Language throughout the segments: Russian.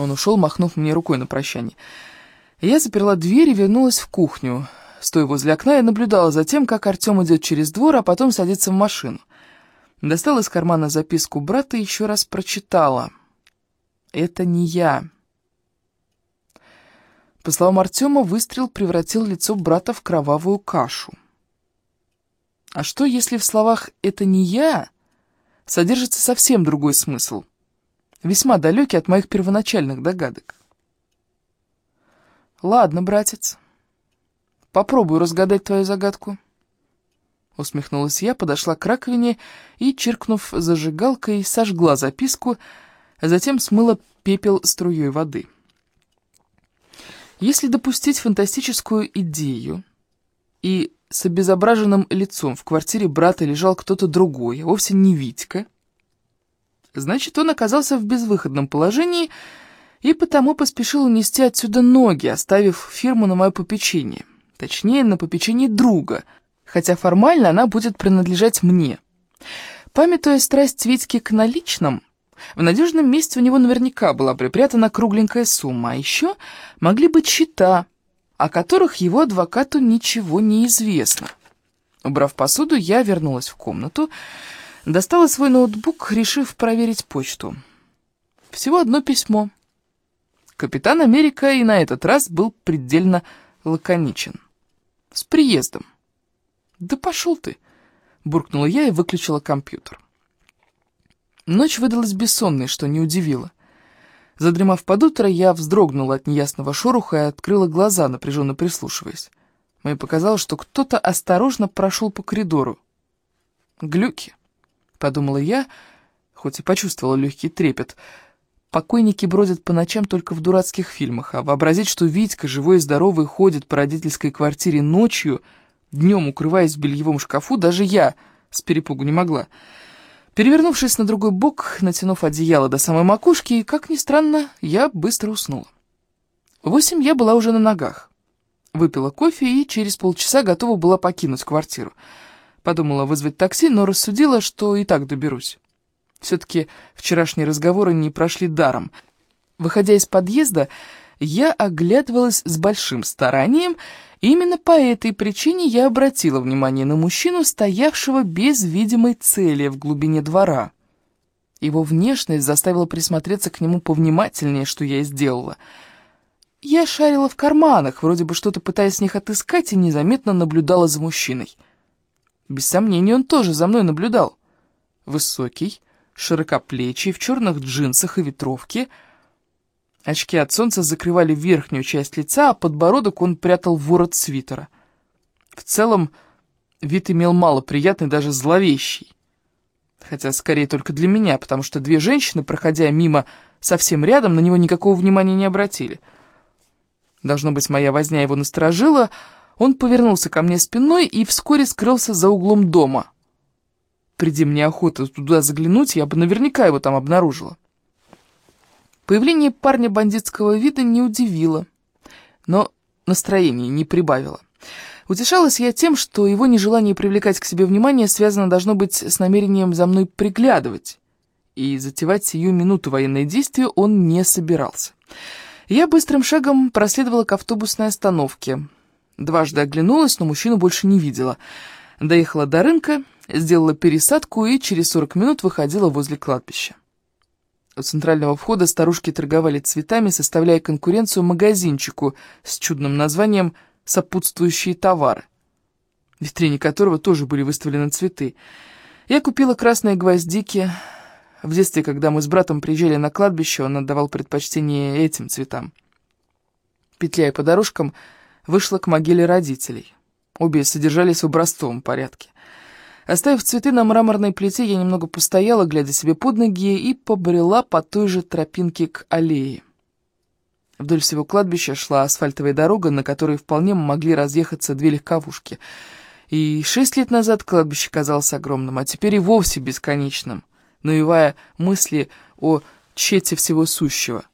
Он ушел, махнув мне рукой на прощание. Я заперла дверь и вернулась в кухню. Стоя возле окна, я наблюдала за тем, как Артем идет через двор, а потом садится в машину. Достала из кармана записку брата и еще раз прочитала. «Это не я». По словам Артема, выстрел превратил лицо брата в кровавую кашу. А что, если в словах «это не я» содержится совсем другой смысл, весьма далекий от моих первоначальных догадок? «Ладно, братец, попробую разгадать твою загадку». Усмехнулась я, подошла к раковине и, чиркнув зажигалкой, сожгла записку, а затем смыла пепел струей воды. Если допустить фантастическую идею, и с обезображенным лицом в квартире брата лежал кто-то другой, а вовсе не Витька, значит, он оказался в безвыходном положении и потому поспешил унести отсюда ноги, оставив фирму на мое попечение. Точнее, на попечение друга, хотя формально она будет принадлежать мне. Памятуя страсть Витьки к наличным, в надежном месте у него наверняка была припрятана кругленькая сумма, а еще могли быть счета, о которых его адвокату ничего не известно. Убрав посуду, я вернулась в комнату, достала свой ноутбук, решив проверить почту. Всего одно письмо. Капитан Америка и на этот раз был предельно лаконичен. «С приездом». «Да пошел ты!» — буркнула я и выключила компьютер. Ночь выдалась бессонной, что не удивило. Задремав под утро, я вздрогнула от неясного шороха и открыла глаза, напряженно прислушиваясь. Мне показалось, что кто-то осторожно прошел по коридору. «Глюки», — подумала я, хоть и почувствовала легкий трепет. Покойники бродят по ночам только в дурацких фильмах, а вообразить, что Витька, живой и здоровый, ходит по родительской квартире ночью, днем укрываясь в бельевом шкафу, даже я с перепугу не могла. Перевернувшись на другой бок, натянув одеяло до самой макушки, как ни странно, я быстро уснула. Восемь я была уже на ногах. Выпила кофе и через полчаса готова была покинуть квартиру. Подумала вызвать такси, но рассудила, что и так доберусь. Все-таки вчерашние разговоры не прошли даром. Выходя из подъезда, я оглядывалась с большим старанием Именно по этой причине я обратила внимание на мужчину, стоявшего без видимой цели в глубине двора. Его внешность заставила присмотреться к нему повнимательнее, что я и сделала. Я шарила в карманах, вроде бы что-то пытаясь в них отыскать, и незаметно наблюдала за мужчиной. Без сомнения, он тоже за мной наблюдал. Высокий, широкоплечий, в черных джинсах и ветровке — Очки от солнца закрывали верхнюю часть лица, а подбородок он прятал в ворот свитера. В целом, вид имел малоприятный, даже зловещий. Хотя скорее только для меня, потому что две женщины, проходя мимо совсем рядом, на него никакого внимания не обратили. Должно быть, моя возня его насторожила, он повернулся ко мне спиной и вскоре скрылся за углом дома. Приди мне охота туда заглянуть, я бы наверняка его там обнаружила. Появление парня бандитского вида не удивило, но настроение не прибавило. Утешалась я тем, что его нежелание привлекать к себе внимание связано должно быть с намерением за мной приглядывать, и затевать сию минуту военные действия он не собирался. Я быстрым шагом проследовала к автобусной остановке. Дважды оглянулась, но мужчину больше не видела. Доехала до рынка, сделала пересадку и через 40 минут выходила возле кладбища. У центрального входа старушки торговали цветами, составляя конкуренцию магазинчику с чудным названием «Сопутствующие товары», в витрине которого тоже были выставлены цветы. Я купила красные гвоздики. В детстве, когда мы с братом приезжали на кладбище, он отдавал предпочтение этим цветам. Петляя по дорожкам, вышла к могиле родителей. Обе содержались в образцовом порядке. Оставив цветы на мраморной плите, я немного постояла, глядя себе под ноги, и побрела по той же тропинке к аллее. Вдоль всего кладбища шла асфальтовая дорога, на которой вполне могли разъехаться две легковушки. И шесть лет назад кладбище казалось огромным, а теперь и вовсе бесконечным, навевая мысли о чете всего сущего.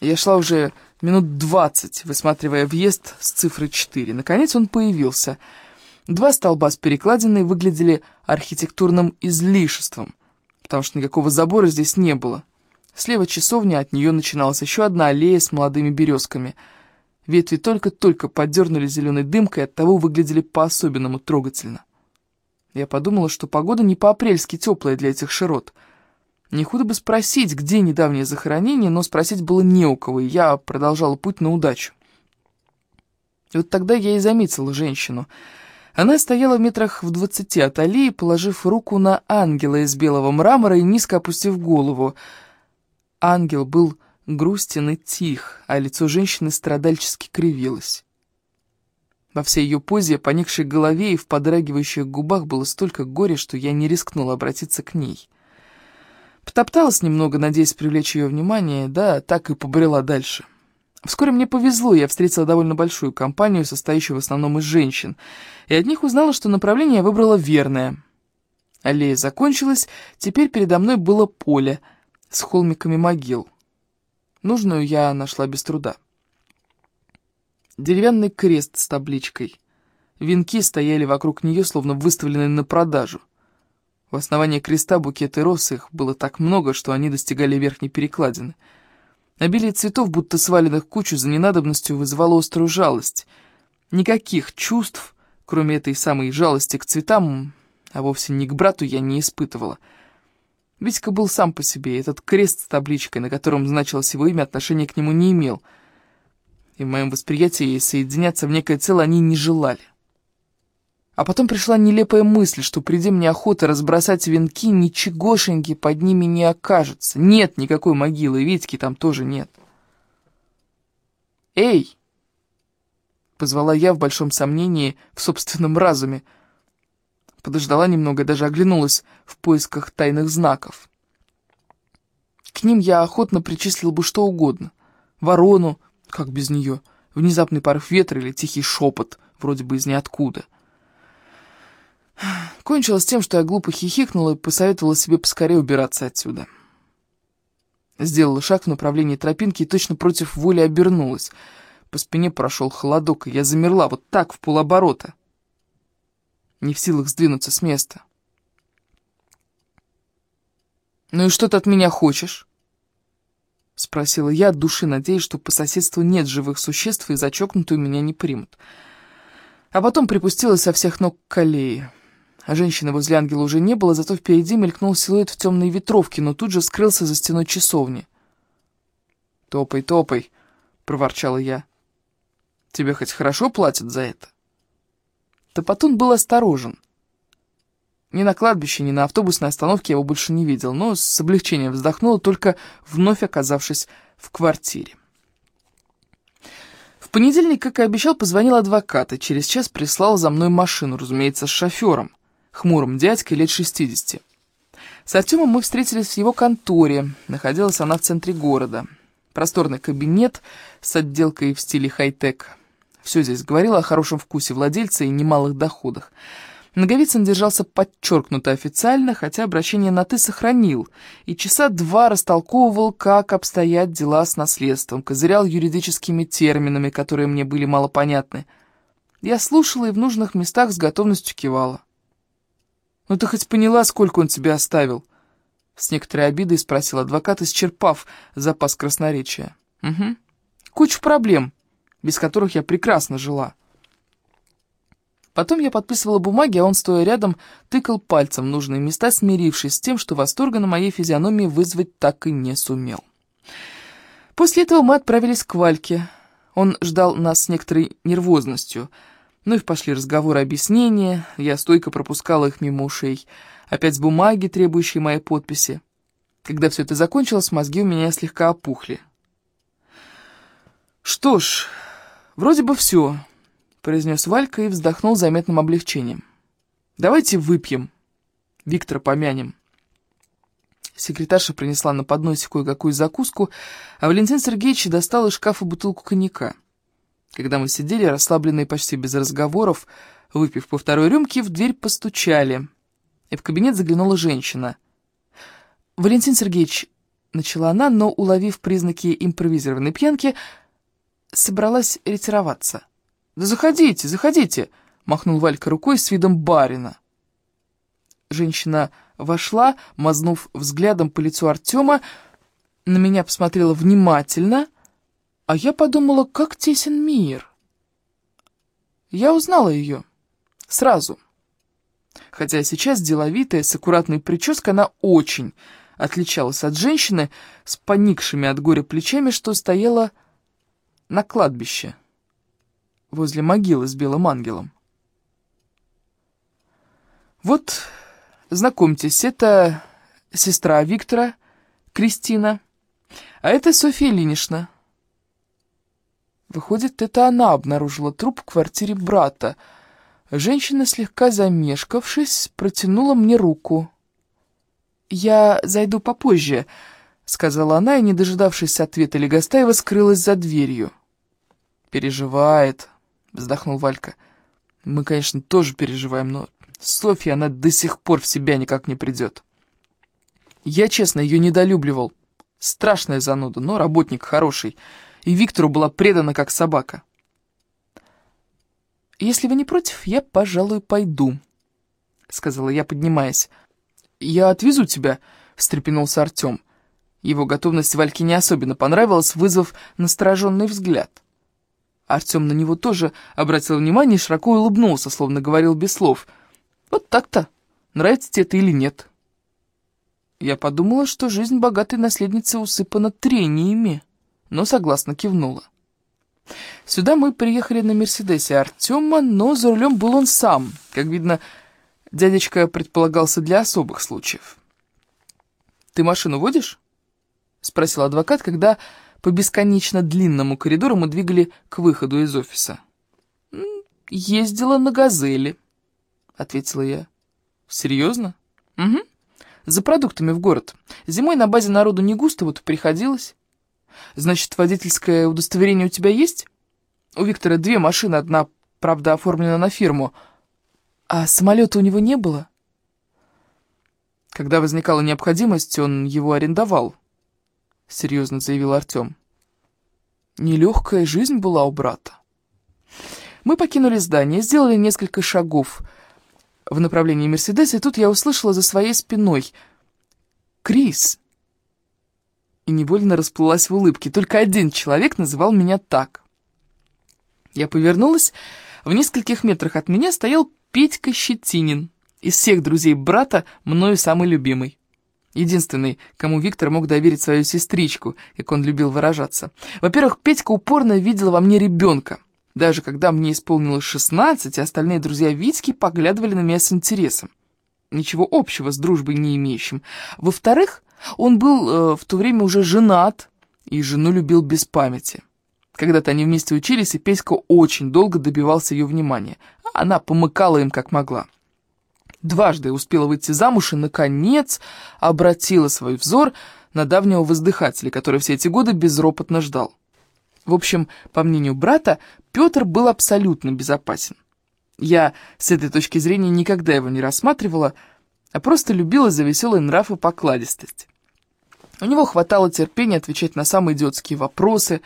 Я шла уже минут двадцать, высматривая въезд с цифрой четыре. Наконец он появился — Два столба с перекладиной выглядели архитектурным излишеством, потому что никакого забора здесь не было. Слева часовня, от нее начиналась еще одна аллея с молодыми березками. Ветви только-только поддернули зеленой дымкой, оттого выглядели по-особенному трогательно. Я подумала, что погода не по-апрельски теплая для этих широт. Не худо бы спросить, где недавнее захоронение, но спросить было не у кого, и я продолжала путь на удачу. И вот тогда я и заметила женщину. Она стояла в метрах в двадцати от аллеи, положив руку на ангела из белого мрамора и низко опустив голову — Ангел был грустен и тих, а лицо женщины страдальчески кривилось. Во всей ее позе, поникшей голове и в подрагивающих губах было столько горя, что я не рискнула обратиться к ней. Потопталась немного, надеясь привлечь ее внимание, да, так и побрела дальше. Вскоре мне повезло, я встретила довольно большую компанию, состоящую в основном из женщин, и от них узнала, что направление я выбрала верное. Аллея закончилась, теперь передо мной было поле — с холмиками могил. Нужную я нашла без труда. Деревянный крест с табличкой. Венки стояли вокруг нее, словно выставленные на продажу. В основании креста букеты роз, их было так много, что они достигали верхней перекладины. Обилие цветов, будто сваленных кучу за ненадобностью, вызывало острую жалость. Никаких чувств, кроме этой самой жалости к цветам, а вовсе не к брату, я не испытывала — Витька был сам по себе, этот крест с табличкой, на котором значилось его имя, отношения к нему не имел. И в моем восприятии соединяться в некое целое они не желали. А потом пришла нелепая мысль, что приди мне охота разбросать венки, ничегошеньки под ними не окажется. Нет никакой могилы, Витьки там тоже нет. «Эй!» — позвала я в большом сомнении в собственном разуме — подождала немного даже оглянулась в поисках тайных знаков. К ним я охотно причислил бы что угодно. Ворону, как без нее, внезапный порыв ветра или тихий шепот, вроде бы из ниоткуда. Кончилось тем, что я глупо хихикнула и посоветовала себе поскорее убираться отсюда. Сделала шаг в направлении тропинки и точно против воли обернулась. По спине прошел холодок, и я замерла вот так, в полоборота не в силах сдвинуться с места. «Ну и что ты от меня хочешь?» Спросила я от души, надеясь, что по соседству нет живых существ, и зачокнутую меня не примут. А потом припустилась со всех ног к аллее. А женщины возле ангела уже не было, зато впереди мелькнул силуэт в темной ветровке, но тут же скрылся за стеной часовни. «Топай, топай!» — проворчала я. «Тебе хоть хорошо платят за это?» Топотун был осторожен. Ни на кладбище, ни на автобусной остановке его больше не видел, но с облегчением вздохнула, только вновь оказавшись в квартире. В понедельник, как и обещал, позвонил адвокат и через час прислал за мной машину, разумеется, с шофером, хмурым дядькой лет 60. С Артемом мы встретились в его конторе, находилась она в центре города. Просторный кабинет с отделкой в стиле хай-тек – все здесь говорило о хорошем вкусе владельца и немалых доходах. Наговицын держался подчеркнуто официально, хотя обращение на «ты» сохранил, и часа два растолковывал, как обстоят дела с наследством, козырял юридическими терминами, которые мне были мало понятны. Я слушала и в нужных местах с готовностью кивала. «Ну ты хоть поняла, сколько он тебе оставил?» С некоторой обидой спросил адвокат, исчерпав запас красноречия. «Угу. Куча проблем без которых я прекрасно жила. Потом я подписывала бумаги, а он, стоя рядом, тыкал пальцем в нужные места, смирившись с тем, что восторга на моей физиономии вызвать так и не сумел. После этого мы отправились к Вальке. Он ждал нас с некоторой нервозностью. Ну и пошли разговоры, объяснения, я стойко пропускала их мимо ушей. Опять бумаги, требующие моей подписи. Когда все это закончилось, мозги у меня слегка опухли. Что ж, «Вроде бы все», — произнес Валька и вздохнул заметным облегчением. «Давайте выпьем. Виктора помянем». Секретарша принесла на подносе кое-какую закуску, а Валентин Сергеевич достал из шкафа бутылку коньяка. Когда мы сидели, расслабленные почти без разговоров, выпив по второй рюмке, в дверь постучали, и в кабинет заглянула женщина. «Валентин Сергеевич», — начала она, но, уловив признаки импровизированной пьянки, — собралась ретироваться. «Да заходите, заходите!» — махнул Валька рукой с видом барина. Женщина вошла, мазнув взглядом по лицу Артема, на меня посмотрела внимательно, а я подумала, как тесен мир. Я узнала ее. Сразу. Хотя сейчас деловитая, с аккуратной прической, она очень отличалась от женщины с поникшими от горя плечами, что стояла на кладбище, возле могилы с белым ангелом. Вот, знакомьтесь, это сестра Виктора, Кристина, а это Софья Ильинична. Выходит, это она обнаружила труп в квартире брата. Женщина, слегка замешкавшись, протянула мне руку. «Я зайду попозже», — сказала она, и, не дожидавшись ответа Легостаева, скрылась за дверью. «Переживает», — вздохнул Валька. «Мы, конечно, тоже переживаем, но Софья, она до сих пор в себя никак не придет. Я, честно, ее недолюбливал. Страшная зануда, но работник хороший. И Виктору была предана как собака. «Если вы не против, я, пожалуй, пойду», — сказала я, поднимаясь. «Я отвезу тебя», — встрепенулся Артем. Его готовность Вальке не особенно понравилась, вызвав настороженный взгляд. Артем на него тоже обратил внимание и широко улыбнулся, словно говорил без слов. «Вот так-то. Нравится тебе это или нет?» Я подумала, что жизнь богатой наследницы усыпана трениями, но согласно кивнула. Сюда мы приехали на Мерседесе Артема, но за рулем был он сам. Как видно, дядечка предполагался для особых случаев. «Ты машину водишь?» — спросил адвокат, когда по бесконечно длинному коридору мы двигали к выходу из офиса. «Ездила на «Газели», — ответила я. «Серьезно?» «Угу. За продуктами в город. Зимой на базе народу не густо, вот приходилось». «Значит, водительское удостоверение у тебя есть?» «У Виктора две машины, одна, правда, оформлена на фирму. А самолета у него не было?» Когда возникала необходимость, он его арендовал, — серьезно заявил Артем. Нелегкая жизнь была у брата. Мы покинули здание, сделали несколько шагов в направлении Мерседеса, и тут я услышала за своей спиной «Крис!» И невольно расплылась в улыбке. Только один человек называл меня так. Я повернулась. В нескольких метрах от меня стоял Петька Щетинин. Из всех друзей брата мною самый любимый. Единственный, кому Виктор мог доверить свою сестричку, как он любил выражаться. Во-первых, Петька упорно видел во мне ребенка. Даже когда мне исполнилось 16, остальные друзья Витьки поглядывали на меня с интересом. Ничего общего с дружбой не имеющим. Во-вторых, он был э, в то время уже женат и жену любил без памяти. Когда-то они вместе учились, и Петька очень долго добивался ее внимания. Она помыкала им как могла. Дважды успела выйти замуж и, наконец, обратила свой взор на давнего воздыхателя, который все эти годы безропотно ждал. В общем, по мнению брата, Петр был абсолютно безопасен. Я с этой точки зрения никогда его не рассматривала, а просто любила за веселый нрав и покладистость. У него хватало терпения отвечать на самые идиотские вопросы,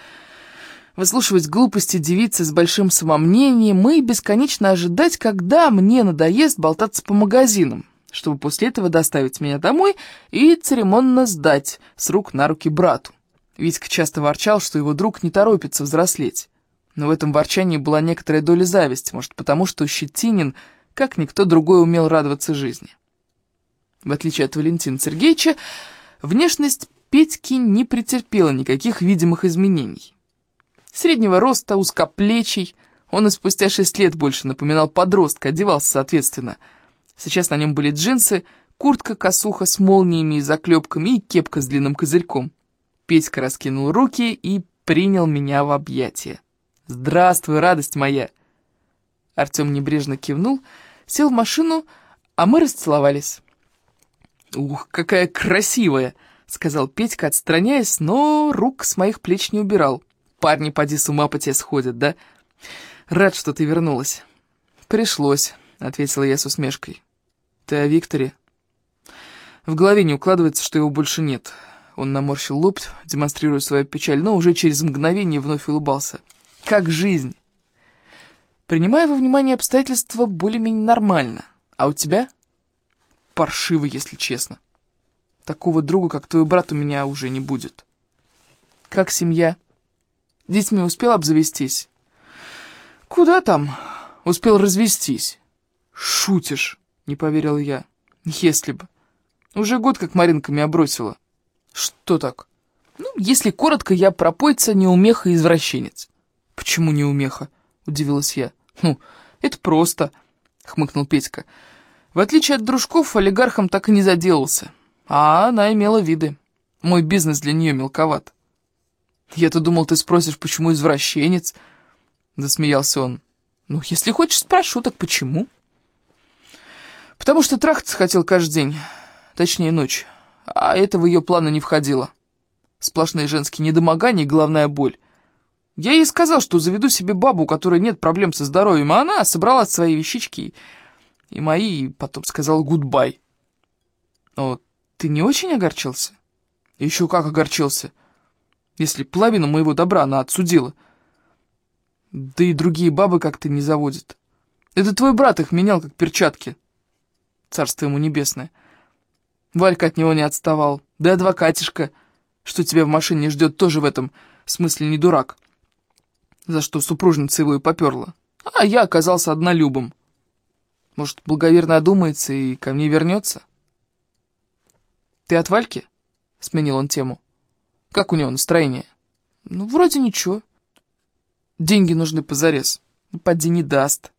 выслушивать глупости девицы с большим самомнением и бесконечно ожидать, когда мне надоест болтаться по магазинам, чтобы после этого доставить меня домой и церемонно сдать с рук на руки брату. Витька часто ворчал, что его друг не торопится взрослеть. Но в этом ворчании была некоторая доля зависти, может, потому что Щетинин, как никто другой, умел радоваться жизни. В отличие от Валентина Сергеевича, внешность Петьки не претерпела никаких видимых изменений. Среднего роста, узкоплечий, он и спустя шесть лет больше напоминал подростка, одевался соответственно. Сейчас на нем были джинсы, куртка-косуха с молниями и заклепками и кепка с длинным козырьком. Петька раскинул руки и принял меня в объятия. «Здравствуй, радость моя!» Артем небрежно кивнул, сел в машину, а мы расцеловались. «Ух, какая красивая!» — сказал Петька, отстраняясь, но рук с моих плеч не убирал. «Парни, поди с ума по тебе сходят, да? Рад, что ты вернулась». «Пришлось», — ответила я с усмешкой. «Ты о Викторе?» В голове не укладывается, что его больше нет. Он наморщил лоб, демонстрируя свою печаль, но уже через мгновение вновь улыбался. «Как жизнь?» «Принимая во внимание обстоятельства, более-менее нормально. А у тебя?» Паршиво, если честно. Такого друга, как твой брат, у меня уже не будет». Как семья? Детьми успел обзавестись? Куда там? Успел развестись. Шутишь, не поверил я. Если бы. Уже год как Маринка меня бросила. Что так? Ну, если коротко, я пропойца, неумеха и извращенец. Почему неумеха? Удивилась я. Ну, это просто, хмыкнул Петька. В отличие от дружков, олигархом так и не заделался. А она имела виды. Мой бизнес для нее мелковат. Я-то думал, ты спросишь, почему извращенец? Засмеялся он. Ну, если хочешь, спрошу, так почему? Потому что трахаться хотел каждый день. Точнее, ночь. А это в ее планы не входило. Сплошные женские недомогания и головная боль. Я ей сказал, что заведу себе бабу, у которой нет проблем со здоровьем, а она собрала свои вещички мои, и потом сказала гудбай. Но ты не очень огорчился? Еще как огорчился, если половину моего добра она отсудила. Да и другие бабы как-то не заводят. Это твой брат их менял, как перчатки. Царство ему небесное. Валька от него не отставал. Да адвокатишка, что тебя в машине ждет, тоже в этом смысле не дурак. За что супружница его и поперла. А я оказался однолюбом. Может, благоверно одумается и ко мне вернется? Ты от Вальки? Сменил он тему. Как у него настроение? Ну, вроде ничего. Деньги нужны позарез. Поди не даст.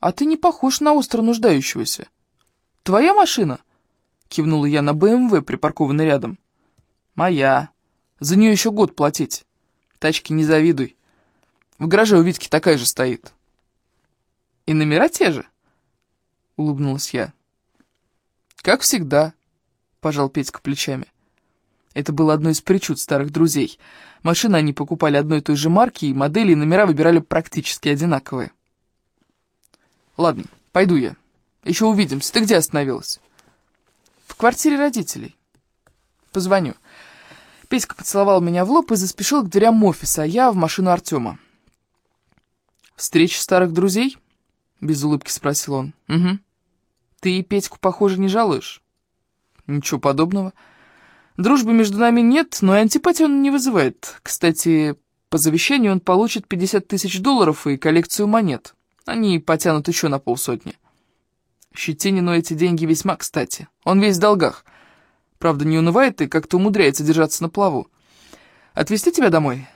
А ты не похож на остро нуждающегося. Твоя машина? Кивнула я на БМВ, припаркованный рядом. Моя. За нее еще год платить. Тачки не завидуй. В гараже у Витки такая же стоит. И номера те же? Улыбнулась я. Как всегда, пожал Петька плечами. Это было одно из причуд старых друзей. Машины они покупали одной и той же марки, и модели и номера выбирали практически одинаковые. Ладно, пойду я. Еще увидимся. Ты где остановилась? В квартире родителей. Позвоню. Петька поцеловал меня в лоб и заспешил к дверям офиса, а я в машину Артема. «Встреча старых друзей?» — без улыбки спросил он. «Угу. Ты Петьку, похоже, не жалуешь?» «Ничего подобного. Дружбы между нами нет, но и антипатии он не вызывает. Кстати, по завещанию он получит 50 тысяч долларов и коллекцию монет. Они потянут еще на полсотни. Щетинину эти деньги весьма кстати. Он весь в долгах. Правда, не унывает и как-то умудряется держаться на плаву. Отвезти тебя домой?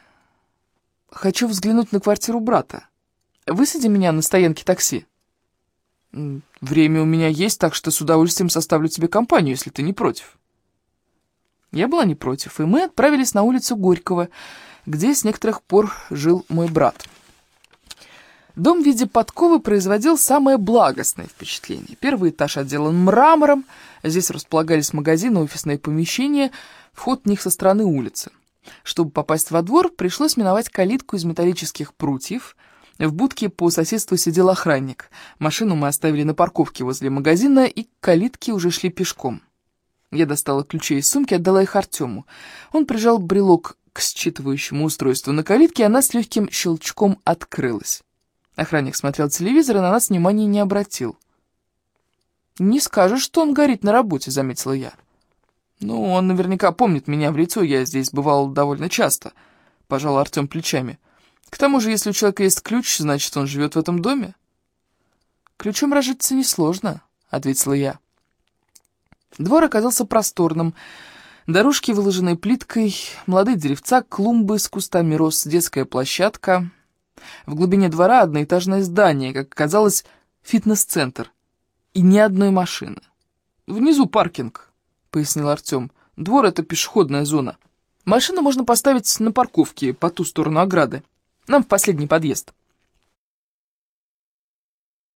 Хочу взглянуть на квартиру брата. Высади меня на стоянке такси. Время у меня есть, так что с удовольствием составлю тебе компанию, если ты не против. Я была не против, и мы отправились на улицу Горького, где с некоторых пор жил мой брат. Дом в виде подковы производил самое благостное впечатление. Первый этаж отделан мрамором, здесь располагались магазины, офисные помещения, вход в них со стороны улицы. Чтобы попасть во двор, пришлось миновать калитку из металлических прутьев. В будке по соседству сидел охранник. Машину мы оставили на парковке возле магазина, и к калитке уже шли пешком. Я достала ключи из сумки, отдала их Артему. Он прижал брелок к считывающему устройству на калитке, и она с легким щелчком открылась. Охранник смотрел телевизор и на нас внимания не обратил. «Не скажешь, что он горит на работе», — заметила я. «Ну, он наверняка помнит меня в лицо, я здесь бывал довольно часто», — пожал Артем плечами. «К тому же, если у человека есть ключ, значит, он живет в этом доме». «Ключом разжиться несложно», — ответила я. Двор оказался просторным. Дорожки, выложенные плиткой, молодые деревца, клумбы с кустами роз, детская площадка. В глубине двора одноэтажное здание, как оказалось, фитнес-центр. И ни одной машины. «Внизу паркинг», — пояснил Артем. «Двор — это пешеходная зона. Машину можно поставить на парковке по ту сторону ограды. Нам в последний подъезд».